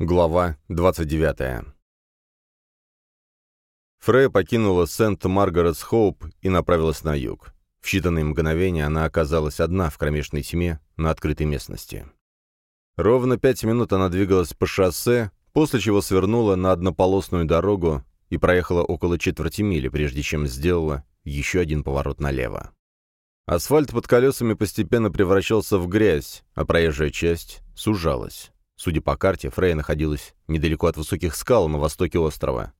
Глава 29. Фрея покинула Сент-Маргаретс-Хоуп и направилась на юг. В считанные мгновения она оказалась одна в кромешной тьме на открытой местности. Ровно пять минут она двигалась по шоссе, после чего свернула на однополосную дорогу и проехала около четверти мили, прежде чем сделала еще один поворот налево. Асфальт под колесами постепенно превращался в грязь, а проезжая часть сужалась. Судя по карте, Фрейя находилась недалеко от высоких скал на востоке острова.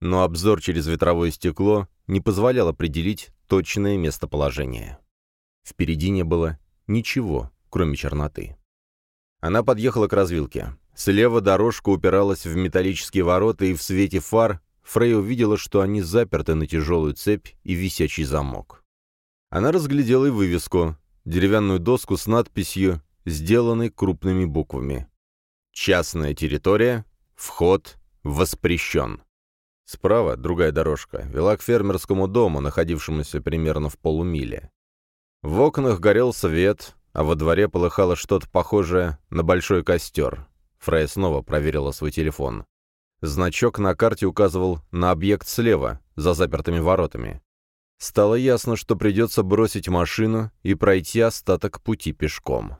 Но обзор через ветровое стекло не позволял определить точное местоположение. Впереди не было ничего, кроме черноты. Она подъехала к развилке. Слева дорожка упиралась в металлические ворота, и в свете фар Фрей увидела, что они заперты на тяжелую цепь и висячий замок. Она разглядела и вывеску, деревянную доску с надписью, сделанной крупными буквами Частная территория. Вход воспрещен. Справа другая дорожка вела к фермерскому дому, находившемуся примерно в полумиле. В окнах горел свет, а во дворе полыхало что-то похожее на большой костер. Фрей снова проверила свой телефон. Значок на карте указывал на объект слева, за запертыми воротами. Стало ясно, что придется бросить машину и пройти остаток пути пешком.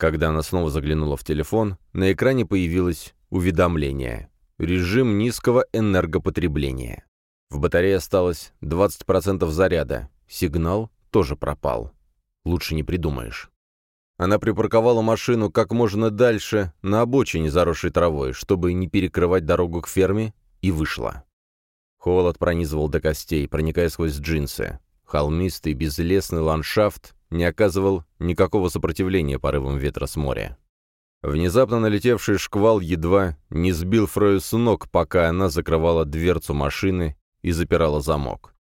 Когда она снова заглянула в телефон, на экране появилось уведомление. Режим низкого энергопотребления. В батарее осталось 20% заряда. Сигнал тоже пропал. Лучше не придумаешь. Она припарковала машину как можно дальше, на обочине, заросшей травой, чтобы не перекрывать дорогу к ферме, и вышла. Холод пронизывал до костей, проникая сквозь джинсы. Холмистый, безлесный ландшафт не оказывал никакого сопротивления порывам ветра с моря. Внезапно налетевший шквал едва не сбил Фрою с ног, пока она закрывала дверцу машины и запирала замок.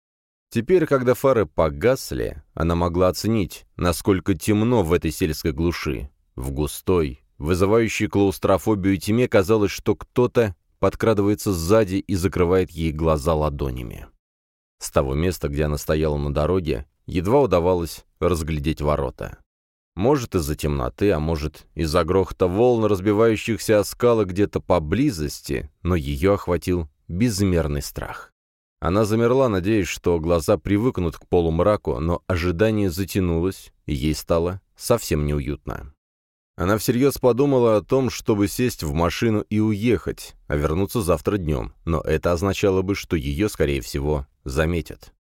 Теперь, когда фары погасли, она могла оценить, насколько темно в этой сельской глуши. В густой, вызывающей клаустрофобию тьме казалось, что кто-то подкрадывается сзади и закрывает ей глаза ладонями. С того места, где она стояла на дороге, едва удавалось разглядеть ворота. Может, из-за темноты, а может, из-за грохота волн, разбивающихся о скалы где-то поблизости, но ее охватил безмерный страх. Она замерла, надеясь, что глаза привыкнут к полумраку, но ожидание затянулось, и ей стало совсем неуютно. Она всерьез подумала о том, чтобы сесть в машину и уехать, а вернуться завтра днем, но это означало бы, что ее, скорее всего, заметят.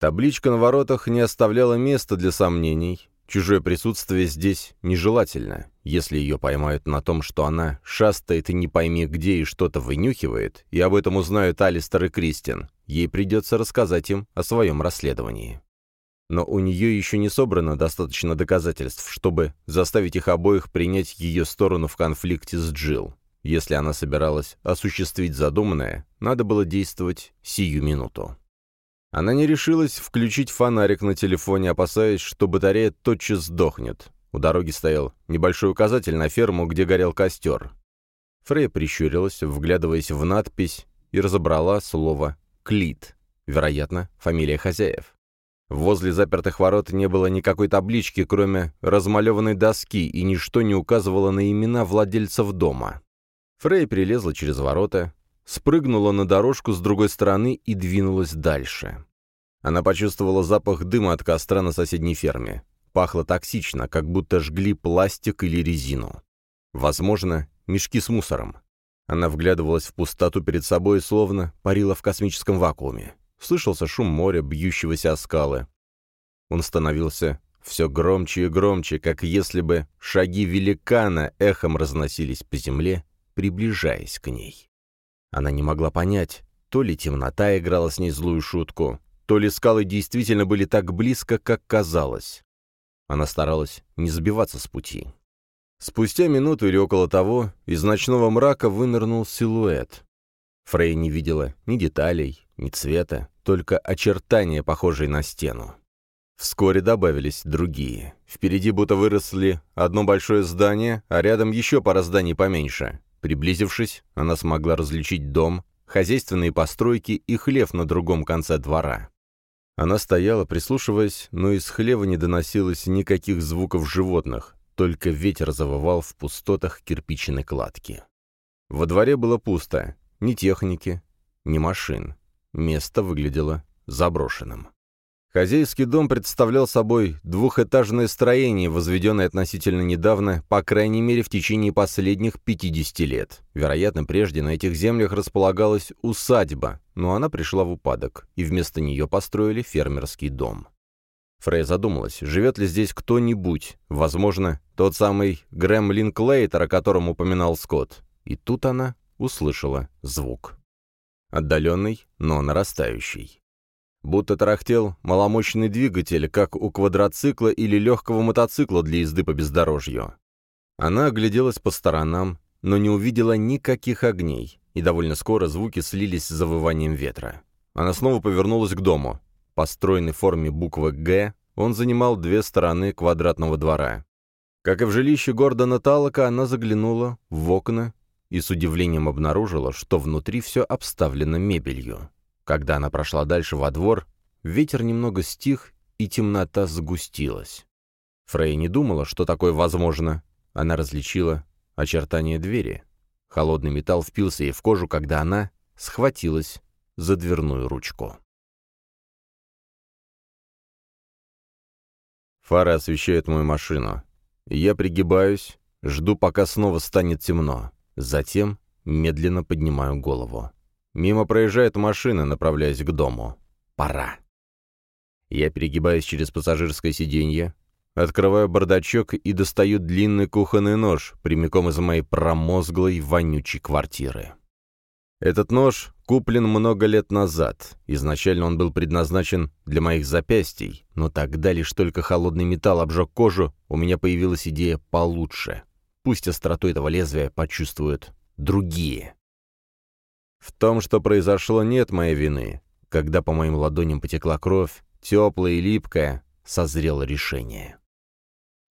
Табличка на воротах не оставляла места для сомнений. Чужое присутствие здесь нежелательно. Если ее поймают на том, что она шастает и не пойми где и что-то вынюхивает, и об этом узнают Алистер и Кристин, ей придется рассказать им о своем расследовании. Но у нее еще не собрано достаточно доказательств, чтобы заставить их обоих принять ее сторону в конфликте с Джилл. Если она собиралась осуществить задуманное, надо было действовать сию минуту. Она не решилась включить фонарик на телефоне, опасаясь, что батарея тотчас сдохнет. У дороги стоял небольшой указатель на ферму, где горел костер. Фрей прищурилась, вглядываясь в надпись, и разобрала слово «Клит», вероятно, фамилия хозяев. Возле запертых ворот не было никакой таблички, кроме размалеванной доски, и ничто не указывало на имена владельцев дома. Фрей прилезла через ворота, спрыгнула на дорожку с другой стороны и двинулась дальше. Она почувствовала запах дыма от костра на соседней ферме. Пахло токсично, как будто жгли пластик или резину. Возможно, мешки с мусором. Она вглядывалась в пустоту перед собой, словно парила в космическом вакууме. Слышался шум моря, бьющегося о скалы. Он становился все громче и громче, как если бы шаги великана эхом разносились по земле, приближаясь к ней. Она не могла понять, то ли темнота играла с ней злую шутку, то ли скалы действительно были так близко, как казалось. Она старалась не сбиваться с пути. Спустя минуту или около того из ночного мрака вынырнул силуэт. Фрей не видела ни деталей, ни цвета, только очертания, похожие на стену. Вскоре добавились другие. Впереди будто выросли одно большое здание, а рядом еще пара зданий поменьше. Приблизившись, она смогла различить дом, хозяйственные постройки и хлев на другом конце двора. Она стояла, прислушиваясь, но из хлева не доносилось никаких звуков животных, только ветер завывал в пустотах кирпичной кладки. Во дворе было пусто. Ни техники, ни машин. Место выглядело заброшенным. Хозяйский дом представлял собой двухэтажное строение, возведенное относительно недавно, по крайней мере в течение последних 50 лет. Вероятно, прежде на этих землях располагалась усадьба, но она пришла в упадок, и вместо нее построили фермерский дом. Фрей задумалась, живет ли здесь кто-нибудь, возможно, тот самый Грэм Линклейтер, о котором упоминал Скотт. И тут она услышала звук. Отдаленный, но нарастающий будто тарахтел маломощный двигатель, как у квадроцикла или легкого мотоцикла для езды по бездорожью. Она огляделась по сторонам, но не увидела никаких огней, и довольно скоро звуки слились с завыванием ветра. Она снова повернулась к дому. Построенный в форме буквы «Г», он занимал две стороны квадратного двора. Как и в жилище Гордона Талока, она заглянула в окна и с удивлением обнаружила, что внутри все обставлено мебелью. Когда она прошла дальше во двор, ветер немного стих, и темнота сгустилась. Фрей не думала, что такое возможно. Она различила очертания двери. Холодный металл впился ей в кожу, когда она схватилась за дверную ручку. Фары освещают мою машину. Я пригибаюсь, жду, пока снова станет темно. Затем медленно поднимаю голову. Мимо проезжает машина, направляясь к дому. Пора. Я перегибаюсь через пассажирское сиденье, открываю бардачок и достаю длинный кухонный нож прямиком из моей промозглой, вонючей квартиры. Этот нож куплен много лет назад. Изначально он был предназначен для моих запястий, но тогда лишь только холодный металл обжег кожу, у меня появилась идея получше. Пусть остроту этого лезвия почувствуют другие. В том, что произошло, нет моей вины. Когда по моим ладоням потекла кровь, теплая и липкая, созрело решение.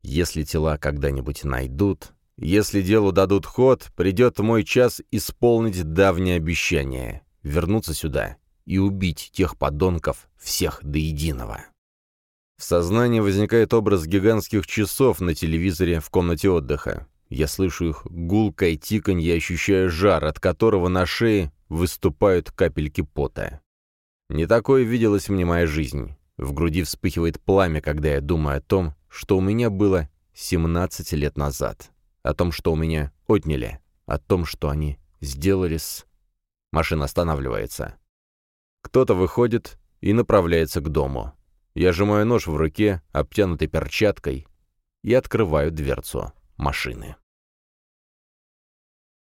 Если тела когда-нибудь найдут, если делу дадут ход, придет мой час исполнить давнее обещание — вернуться сюда и убить тех подонков всех до единого. В сознании возникает образ гигантских часов на телевизоре в комнате отдыха. Я слышу их гулкое тиканье и ощущаю жар, от которого на шее выступают капельки пота. Не такое виделась мне моя жизнь. В груди вспыхивает пламя, когда я думаю о том, что у меня было 17 лет назад. О том, что у меня отняли. О том, что они сделали с... Машина останавливается. Кто-то выходит и направляется к дому. Я сжимаю нож в руке, обтянутый перчаткой, и открываю дверцу машины.